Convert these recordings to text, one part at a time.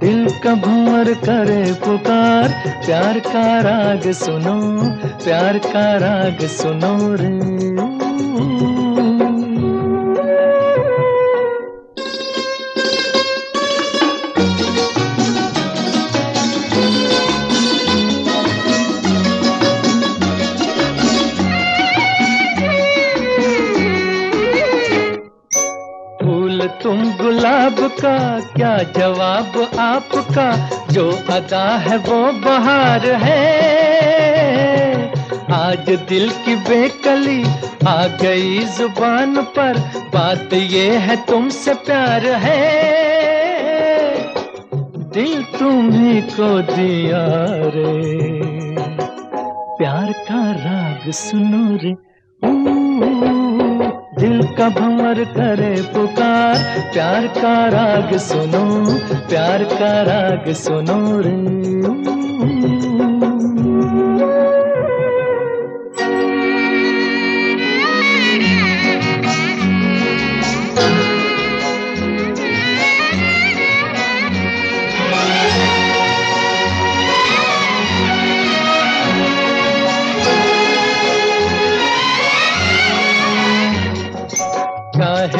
दिल का भंवर करे पुकार प्यार का राग सुनो प्यार का राग सुनो रे। तुम गुलाब का क्या जवाब आपका? जो अदा है वो बहार है। आज दिल की बेकली आ गई ज़ुबान पर। बात ये है तुमसे प्यार है। दिल तुम्ही को दिया रे। प्यार का राग सुनो रे। दिल का भंवर करे पुकार। प्यार का राग सुनो प्यार का राग सुनो रे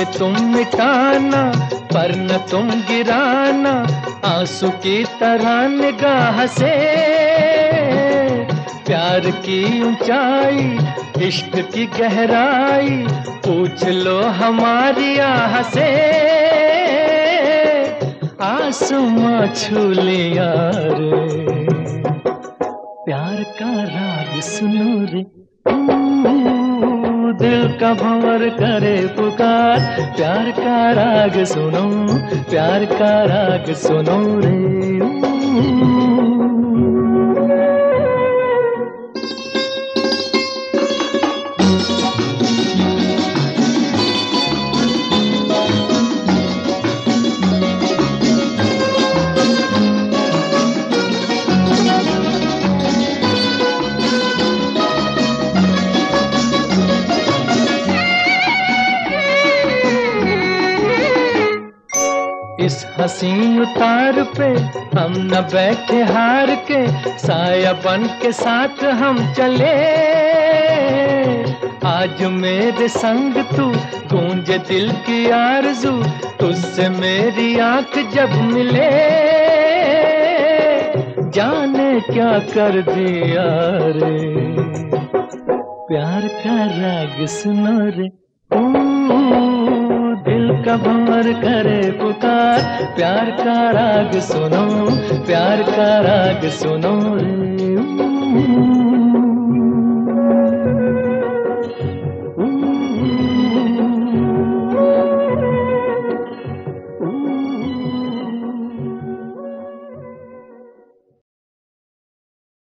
चाहे तुम मिटाना, पर न तुम गिराना। आँसू की तरह निगाह से। प्यार की ऊंचाई, इश्क की गहराई, पूछ लो हमारी आह से। आसमां छू लिया रे। प्यार का राग सुनो रे। दिल का भंवर करे पुकार। प्यार का राग सुनो प्यार का राग सुनो रे। इस हसी उतार पे हम न बैठे हार के, साया बन के साथ हम चले। आज मेरे संग तू गूंज दिल की आरज़ू, तुझसे मेरी आँख जब मिले। जाने क्या कर दिया रे, प्यार का राग सुनो रे। का भंवर करे पुकार। प्यार का राग सुनो प्यार का राग सुनो रे।